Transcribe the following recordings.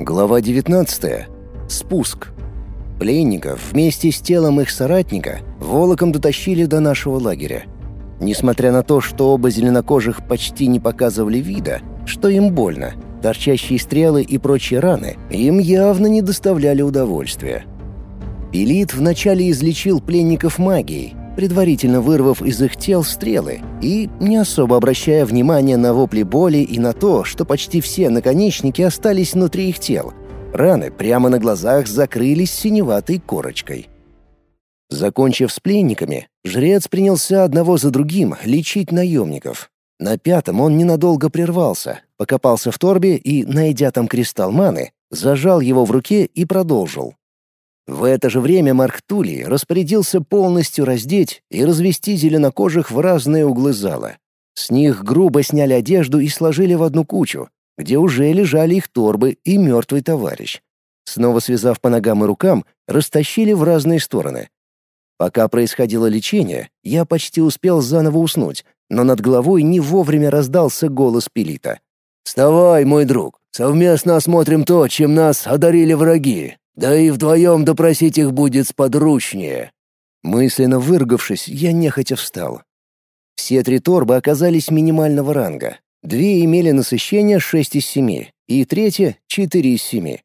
Глава 19. Спуск. Пленников вместе с телом их соратника волоком дотащили до нашего лагеря. Несмотря на то, что оба зеленокожих почти не показывали вида, что им больно, торчащие стрелы и прочие раны им явно не доставляли удовольствия. Пелит вначале излечил пленников магией, предварительно вырвав из их тел стрелы и не особо обращая внимания на вопли боли и на то, что почти все наконечники остались внутри их тел. Раны прямо на глазах закрылись синеватой корочкой. Закончив с пленниками, жрец принялся одного за другим лечить наемников. На пятом он ненадолго прервался, покопался в торбе и, найдя там кристалл маны, зажал его в руке и продолжил. В это же время Марк Тули распорядился полностью раздеть и развести зеленокожих в разные углы зала. С них грубо сняли одежду и сложили в одну кучу, где уже лежали их торбы и мертвый товарищ. Снова связав по ногам и рукам, растащили в разные стороны. Пока происходило лечение, я почти успел заново уснуть, но над головой не вовремя раздался голос Пелита. «Вставай, мой друг, совместно осмотрим то, чем нас одарили враги. Да и вдвоем допросить их будет сподручнее. Мысленно выргавшись, я нехотя встал. Все три торбы оказались минимального ранга. Две имели насыщение 6 из 7, и третья — 4 из 7.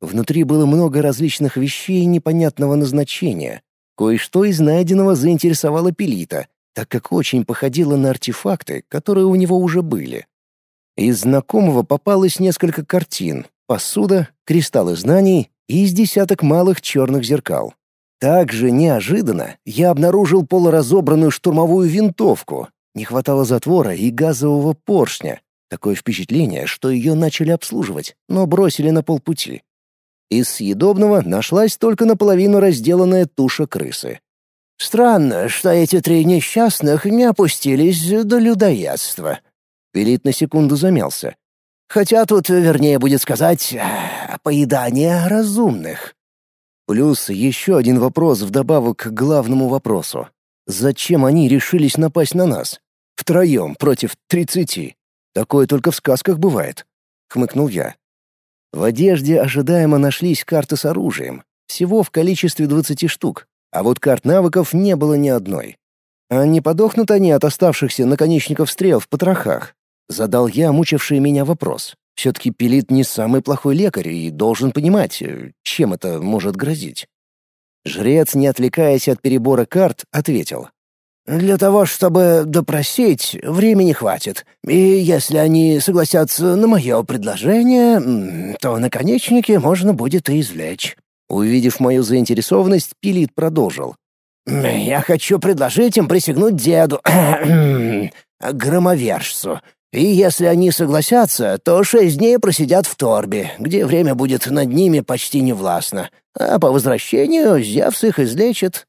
Внутри было много различных вещей непонятного назначения. Кое-что из найденного заинтересовало Пелита, так как очень походило на артефакты, которые у него уже были. Из знакомого попалось несколько картин, посуда, кристаллы знаний из десяток малых черных зеркал. Также неожиданно я обнаружил полуразобранную штурмовую винтовку. Не хватало затвора и газового поршня. Такое впечатление, что ее начали обслуживать, но бросили на полпути. Из съедобного нашлась только наполовину разделанная туша крысы. «Странно, что эти три несчастных не опустились до людоедства». Пелит на секунду замялся. Хотя тут, вернее, будет сказать, э, поедание разумных. Плюс еще один вопрос вдобавок к главному вопросу. Зачем они решились напасть на нас? Втроем против тридцати. Такое только в сказках бывает. Хмыкнул я. В одежде ожидаемо нашлись карты с оружием. Всего в количестве двадцати штук. А вот карт навыков не было ни одной. А не подохнут они от оставшихся наконечников стрел в потрохах? Задал я мучивший меня вопрос. Все-таки Пелит не самый плохой лекарь и должен понимать, э, чем это может грозить. Жрец, не отвлекаясь от перебора карт, ответил. «Для того, чтобы допросить, времени хватит. И если они согласятся на мое предложение, то наконечники можно будет и извлечь». Увидев мою заинтересованность, Пилит продолжил. «Я хочу предложить им присягнуть деду, громовержцу, и если они согласятся, то шесть дней просидят в торбе, где время будет над ними почти невластно. А по возвращению Зевс их излечит.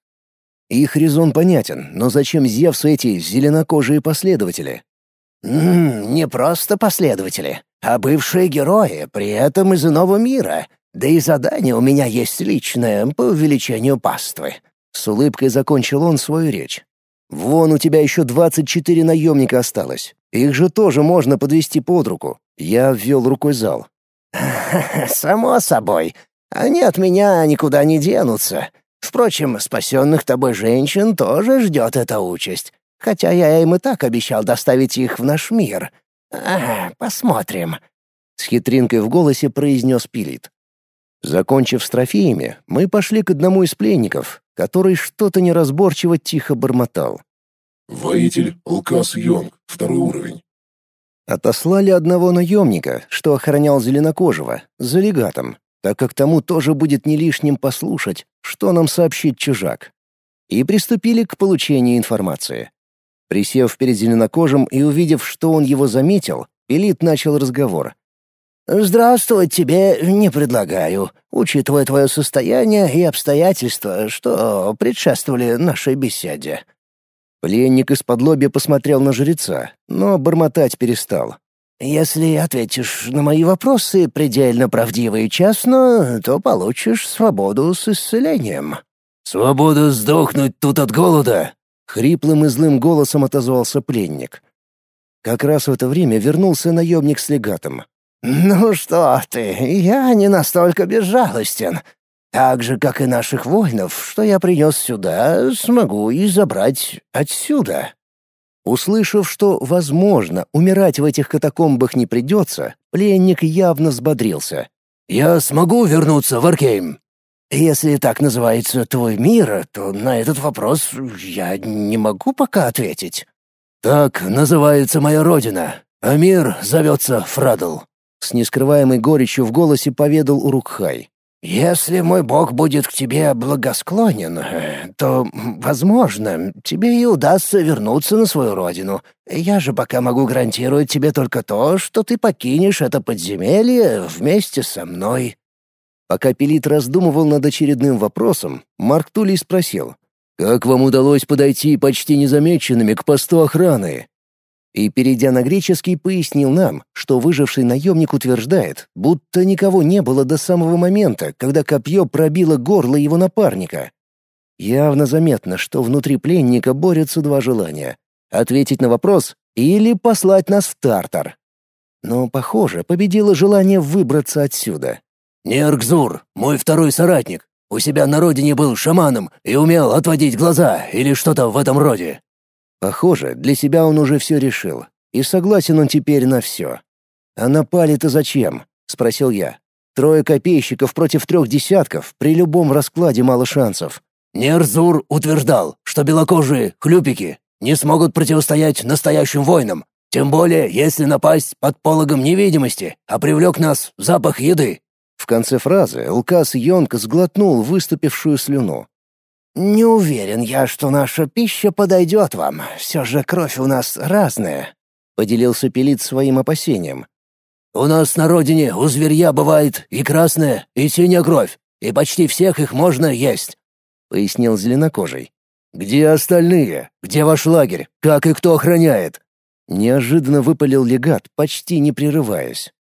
Их резон понятен, но зачем Зевсу эти зеленокожие последователи? М не просто последователи, а бывшие герои, при этом из иного мира. Да и задание у меня есть личное по увеличению паствы. С улыбкой закончил он свою речь. Вон у тебя еще двадцать четыре наемника осталось. Их же тоже можно подвести под руку. Я ввел рукой зал. «Само собой. Они от меня никуда не денутся. Впрочем, спасенных тобой женщин тоже ждет эта участь. Хотя я им и так обещал доставить их в наш мир. Ага, посмотрим». С хитринкой в голосе произнес Пилит. Закончив с трофеями, мы пошли к одному из пленников, который что-то неразборчиво тихо бормотал. «Воитель Лкас Йонг, второй уровень». Отослали одного наемника, что охранял Зеленокожего, за легатом, так как тому тоже будет не лишним послушать, что нам сообщит чужак. И приступили к получению информации. Присев перед Зеленокожим и увидев, что он его заметил, Элит начал разговор. «Здравствовать тебе не предлагаю, учитывая твое состояние и обстоятельства, что предшествовали нашей беседе». Пленник из-под посмотрел на жреца, но бормотать перестал. «Если ответишь на мои вопросы предельно правдиво и честно, то получишь свободу с исцелением». «Свободу сдохнуть тут от голода?» — хриплым и злым голосом отозвался пленник. Как раз в это время вернулся наемник с легатом. «Ну что ты, я не настолько безжалостен. Так же, как и наших воинов, что я принес сюда, смогу и забрать отсюда». Услышав, что, возможно, умирать в этих катакомбах не придется, пленник явно взбодрился. «Я смогу вернуться в Аркейм?» «Если так называется твой мир, то на этот вопрос я не могу пока ответить». «Так называется моя родина, а мир зовется Фрадл», — с нескрываемой горечью в голосе поведал Урукхай. «Если мой бог будет к тебе благосклонен, то, возможно, тебе и удастся вернуться на свою родину. Я же пока могу гарантировать тебе только то, что ты покинешь это подземелье вместе со мной». Пока Пелит раздумывал над очередным вопросом, Марк Тулей спросил, «Как вам удалось подойти почти незамеченными к посту охраны?» И, перейдя на греческий, пояснил нам, что выживший наемник утверждает, будто никого не было до самого момента, когда копье пробило горло его напарника. Явно заметно, что внутри пленника борются два желания — ответить на вопрос или послать нас в Тартар. Но, похоже, победило желание выбраться отсюда. «Неркзур, мой второй соратник, у себя на родине был шаманом и умел отводить глаза или что-то в этом роде. Похоже, для себя он уже все решил. И согласен он теперь на все. «А напали-то зачем?» — спросил я. «Трое копейщиков против трех десятков, при любом раскладе мало шансов». Нерзур утверждал, что белокожие хлюпики не смогут противостоять настоящим воинам, тем более если напасть под пологом невидимости, а привлек нас запах еды. В конце фразы Лкас Йонг сглотнул выступившую слюну. «Не уверен я, что наша пища подойдет вам. Все же кровь у нас разная», — поделился Пелит своим опасением. «У нас на родине у зверья бывает и красная, и синяя кровь, и почти всех их можно есть», — пояснил зеленокожий. «Где остальные? Где ваш лагерь? Как и кто охраняет?» Неожиданно выпалил легат, почти не прерываясь.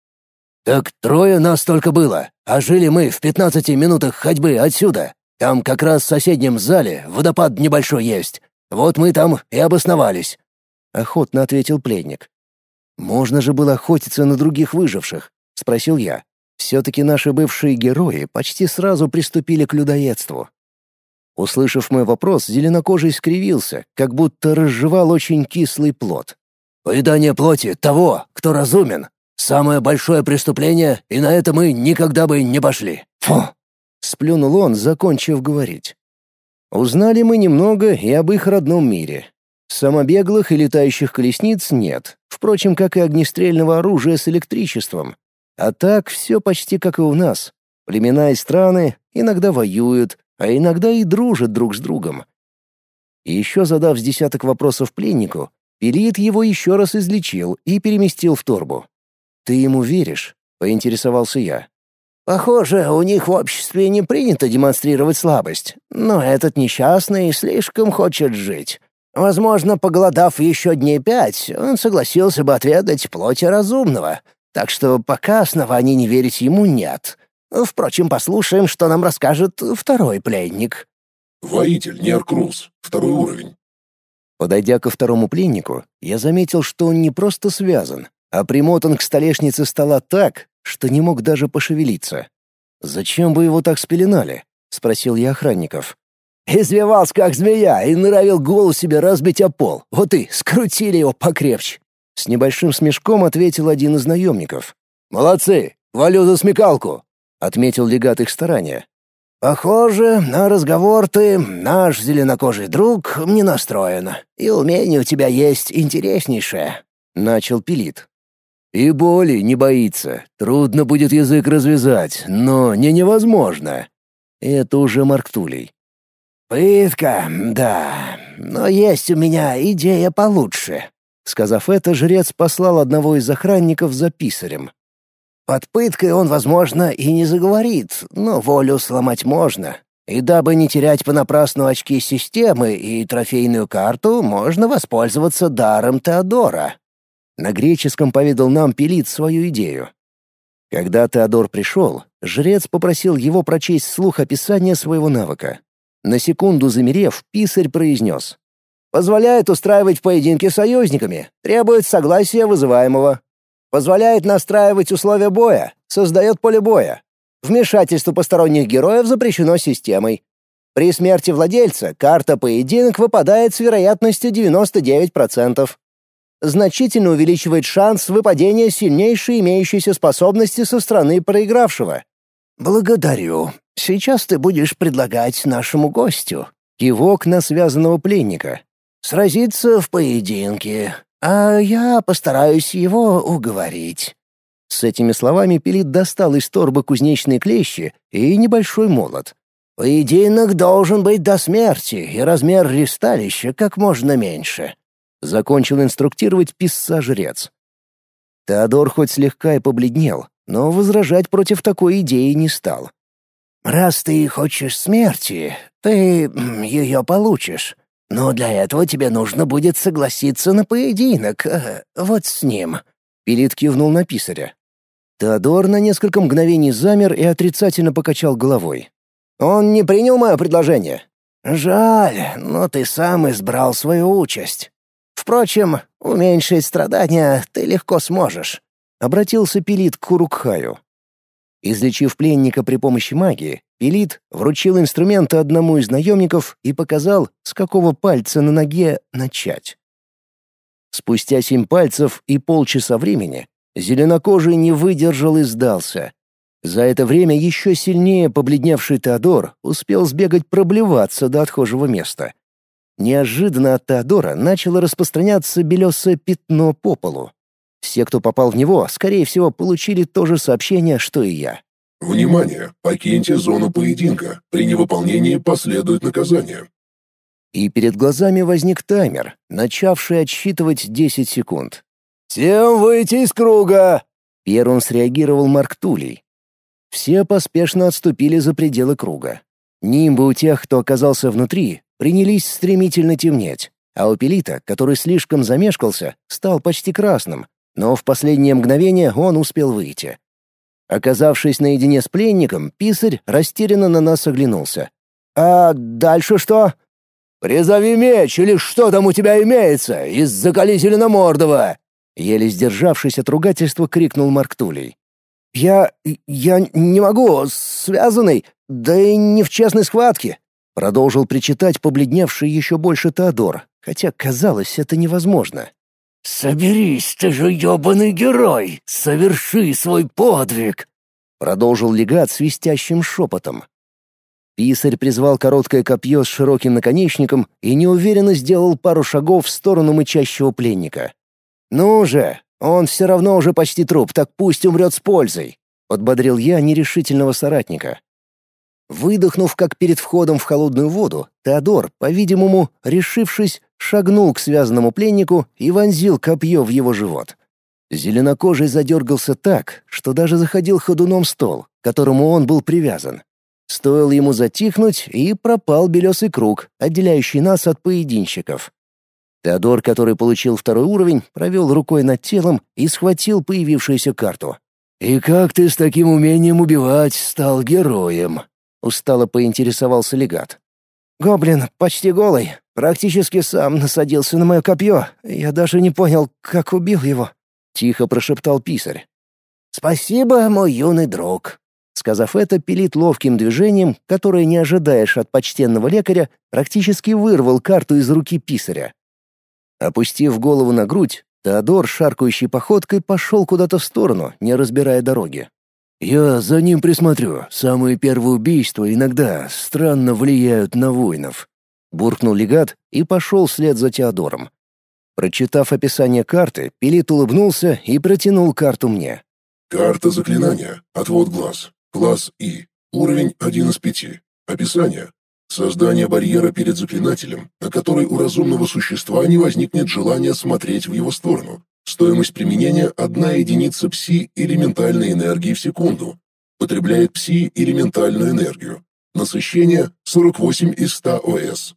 «Так трое нас только было, а жили мы в пятнадцати минутах ходьбы отсюда. Там как раз в соседнем зале водопад небольшой есть. Вот мы там и обосновались», — охотно ответил пленник. «Можно же было охотиться на других выживших?» — спросил я. Все-таки наши бывшие герои почти сразу приступили к людоедству. Услышав мой вопрос, зеленокожий скривился, как будто разжевал очень кислый плод. «Поедание плоти того, кто разумен. Самое большое преступление, и на это мы никогда бы не пошли. Фу!» Сплюнул он, закончив говорить. Узнали мы немного и об их родном мире. Самобеглых и летающих колесниц нет, впрочем, как и огнестрельного оружия с электричеством. А так все почти как и у нас. Племена и страны иногда воюют, а иногда и дружат друг с другом. И еще задав с десяток вопросов пленнику, Пелит его еще раз излечил и переместил в торбу. «Ты ему веришь?» — поинтересовался я. Похоже, у них в обществе не принято демонстрировать слабость, но этот несчастный слишком хочет жить. Возможно, поголодав еще дней пять, он согласился бы отведать плоти разумного, так что пока оснований не верить ему нет. Впрочем, послушаем, что нам расскажет второй пленник. Воитель Неркрус, второй уровень. Подойдя ко второму пленнику, я заметил, что он не просто связан, а примотан к столешнице стола так, что не мог даже пошевелиться. «Зачем бы его так спеленали?» — спросил я охранников. «Извивался, как змея, и норовил голову себе разбить о пол. Вот и скрутили его покрепче». С небольшим смешком ответил один из наемников. «Молодцы! Валю за смекалку!» — отметил легат их старания. «Похоже, на разговор ты, наш зеленокожий друг, не настроен, и умение у тебя есть интереснейшее», — начал Пилит. И боли не боится. Трудно будет язык развязать, но не невозможно. Это уже Марктулей. «Пытка, да, но есть у меня идея получше». Сказав это, жрец послал одного из охранников за писарем. Под пыткой он, возможно, и не заговорит, но волю сломать можно. И дабы не терять понапрасну очки системы и трофейную карту, можно воспользоваться даром Теодора. На греческом поведал нам Пелит свою идею. Когда Теодор пришел, жрец попросил его прочесть вслух описание своего навыка. На секунду замерев, писарь произнес. «Позволяет устраивать поединки с союзниками, требует согласия вызываемого». Позволяет настраивать условия боя, создает поле боя. Вмешательство посторонних героев запрещено системой. При смерти владельца карта «Поединок» выпадает с вероятностью 99%. Значительно увеличивает шанс выпадения сильнейшей имеющейся способности со стороны проигравшего. «Благодарю. Сейчас ты будешь предлагать нашему гостю». Кивок на связанного пленника. «Сразиться в поединке, а я постараюсь его уговорить». С этими словами Пелит достал из торбы кузнечные клещи и небольшой молот. «Поединок должен быть до смерти, и размер ристалища как можно меньше», — закончил инструктировать писца-жрец. Теодор хоть слегка и побледнел, но возражать против такой идеи не стал. «Раз ты хочешь смерти, ты ее получишь. Но для этого тебе нужно будет согласиться на поединок. Э, вот с ним». Пилит кивнул на писаря. Теодор на несколько мгновений замер и отрицательно покачал головой. Он не принял мое предложение. Жаль, но ты сам избрал свою участь. Впрочем, уменьшить страдания ты легко сможешь. Обратился Пилит к Курукхаю. Излечив пленника при помощи магии, Пилит вручил инструменты одному из наемников и показал, с какого пальца на ноге начать. Спустя семь пальцев и полчаса времени зеленокожий не выдержал и сдался. За это время еще сильнее побледневший Теодор успел сбегать проблеваться до отхожего места. Неожиданно от Теодора начало распространяться белесое пятно по полу. Все, кто попал в него, скорее всего, получили то же сообщение, что и я. «Внимание! Покиньте зону поединка. При невыполнении последует наказание». И перед глазами возник таймер, начавший отсчитывать 10 секунд. «Всем выйти из круга!» Первым среагировал Марк Тулей. Все поспешно отступили за пределы круга. Нимбы у тех, кто оказался внутри, принялись стремительно темнеть, а у Пелита, который слишком замешкался, стал почти красным, но в последнее мгновение он успел выйти. Оказавшись наедине с пленником, писарь растерянно на нас оглянулся. «А дальше что?» «Призови меч, или что там у тебя имеется, из-за Мордова!» Еле сдержавшись от ругательства, крикнул Марк Тулей. «Я... я не могу, связанный, да и не в честной схватке», — продолжил причитать побледневший еще больше Теодор, хотя казалось это невозможно. «Соберись, ты же ёбаный герой! Соверши свой подвиг!» — продолжил легат свистящим шепотом. Писарь призвал короткое копье с широким наконечником и неуверенно сделал пару шагов в сторону мычащего пленника. «Ну же, он все равно уже почти труп, так пусть умрет с пользой», — подбодрил я нерешительного соратника. Выдохнув, как перед входом в холодную воду, Теодор, по-видимому, решившись, шагнул к связанному пленнику и вонзил копье в его живот. Зеленокожий задергался так, что даже заходил ходуном стол, к которому он был привязан. Стоило ему затихнуть, и пропал белесый круг, отделяющий нас от поединщиков. Теодор, который получил второй уровень, провел рукой над телом и схватил появившуюся карту. «И как ты с таким умением убивать стал героем?» — устало поинтересовался легат. «Гоблин почти голый, практически сам насадился на мое копье. Я даже не понял, как убил его», — тихо прошептал писарь. «Спасибо, мой юный друг». Сказав это, пилит ловким движением, которое не ожидаешь от почтенного лекаря, практически вырвал карту из руки писаря. Опустив голову на грудь, Теодор, шаркающей походкой, пошел куда-то в сторону, не разбирая дороги. «Я за ним присмотрю. Самые первые убийства иногда странно влияют на воинов», — буркнул легат и пошел вслед за Теодором. Прочитав описание карты, Пилит улыбнулся и протянул карту мне. «Карта заклинания. Отвод глаз. Класс И. Уровень 1 из 5. Описание. Создание барьера перед заклинателем, на который у разумного существа не возникнет желания смотреть в его сторону. Стоимость применения – одна единица пси элементальной энергии в секунду. Потребляет пси элементальную энергию. Насыщение – 48 из 100 ОС.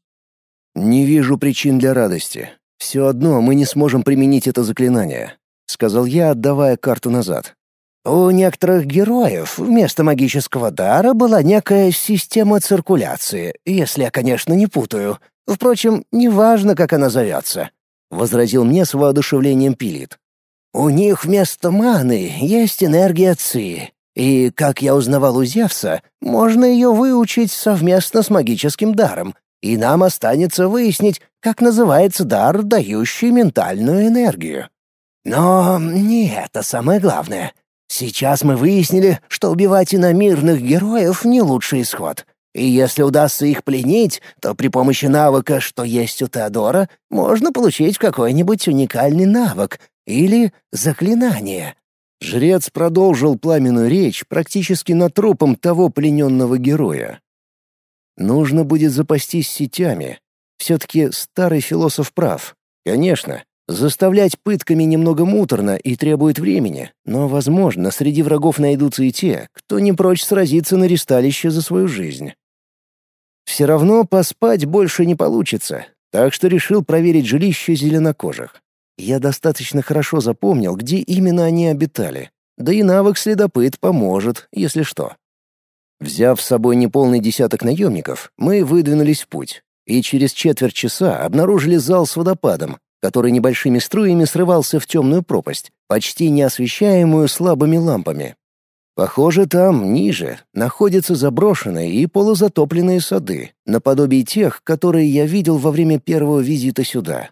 «Не вижу причин для радости. Все одно мы не сможем применить это заклинание», — сказал я, отдавая карту назад. У некоторых героев вместо магического дара была некая система циркуляции, если я, конечно, не путаю. Впрочем, неважно, как она зовется», — возразил мне с воодушевлением Пилит. У них вместо маны есть энергия ци. И, как я узнавал у Зевса, можно ее выучить совместно с магическим даром, и нам останется выяснить, как называется дар, дающий ментальную энергию. Но не это самое главное. Сейчас мы выяснили, что убивать иномирных героев — не лучший исход. И если удастся их пленить, то при помощи навыка, что есть у Теодора, можно получить какой-нибудь уникальный навык или заклинание. Жрец продолжил пламенную речь практически над трупом того плененного героя. Нужно будет запастись сетями. Все-таки старый философ прав. Конечно, заставлять пытками немного муторно и требует времени, но, возможно, среди врагов найдутся и те, кто не прочь сразиться на ристалище за свою жизнь. Все равно поспать больше не получится, так что решил проверить жилище зеленокожих. Я достаточно хорошо запомнил, где именно они обитали. Да и навык следопыт поможет, если что. Взяв с собой неполный десяток наемников, мы выдвинулись в путь. И через четверть часа обнаружили зал с водопадом, который небольшими струями срывался в темную пропасть, почти не освещаемую слабыми лампами. Похоже, там, ниже, находятся заброшенные и полузатопленные сады, наподобие тех, которые я видел во время первого визита сюда.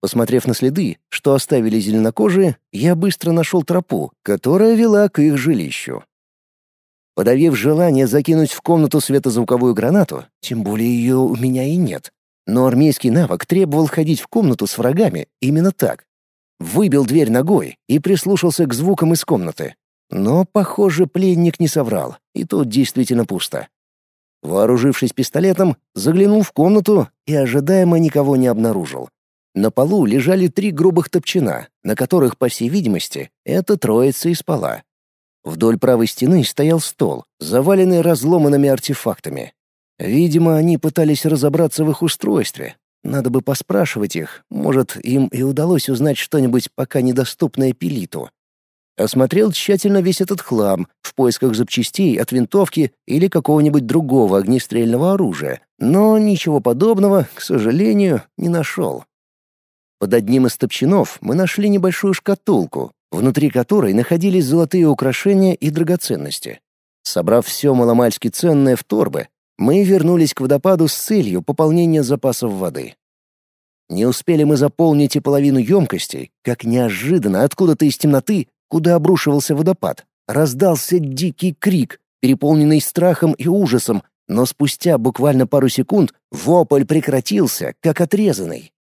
Посмотрев на следы, что оставили зеленокожие, я быстро нашел тропу, которая вела к их жилищу. Подавив желание закинуть в комнату светозвуковую гранату, тем более ее у меня и нет, но армейский навык требовал ходить в комнату с врагами именно так. Выбил дверь ногой и прислушался к звукам из комнаты. Но, похоже, пленник не соврал, и тут действительно пусто. Вооружившись пистолетом, заглянул в комнату и ожидаемо никого не обнаружил. На полу лежали три грубых топчина, на которых, по всей видимости, эта троица и спала. Вдоль правой стены стоял стол, заваленный разломанными артефактами. Видимо, они пытались разобраться в их устройстве. Надо бы поспрашивать их, может, им и удалось узнать что-нибудь пока недоступное Пелиту. Осмотрел тщательно весь этот хлам в поисках запчастей от винтовки или какого-нибудь другого огнестрельного оружия, но ничего подобного, к сожалению, не нашел. Под одним из топчинов мы нашли небольшую шкатулку, внутри которой находились золотые украшения и драгоценности. Собрав все маломальски ценное в торбы, мы вернулись к водопаду с целью пополнения запасов воды. Не успели мы заполнить и половину емкостей, как неожиданно откуда-то из темноты куда обрушивался водопад, раздался дикий крик, переполненный страхом и ужасом, но спустя буквально пару секунд вопль прекратился, как отрезанный.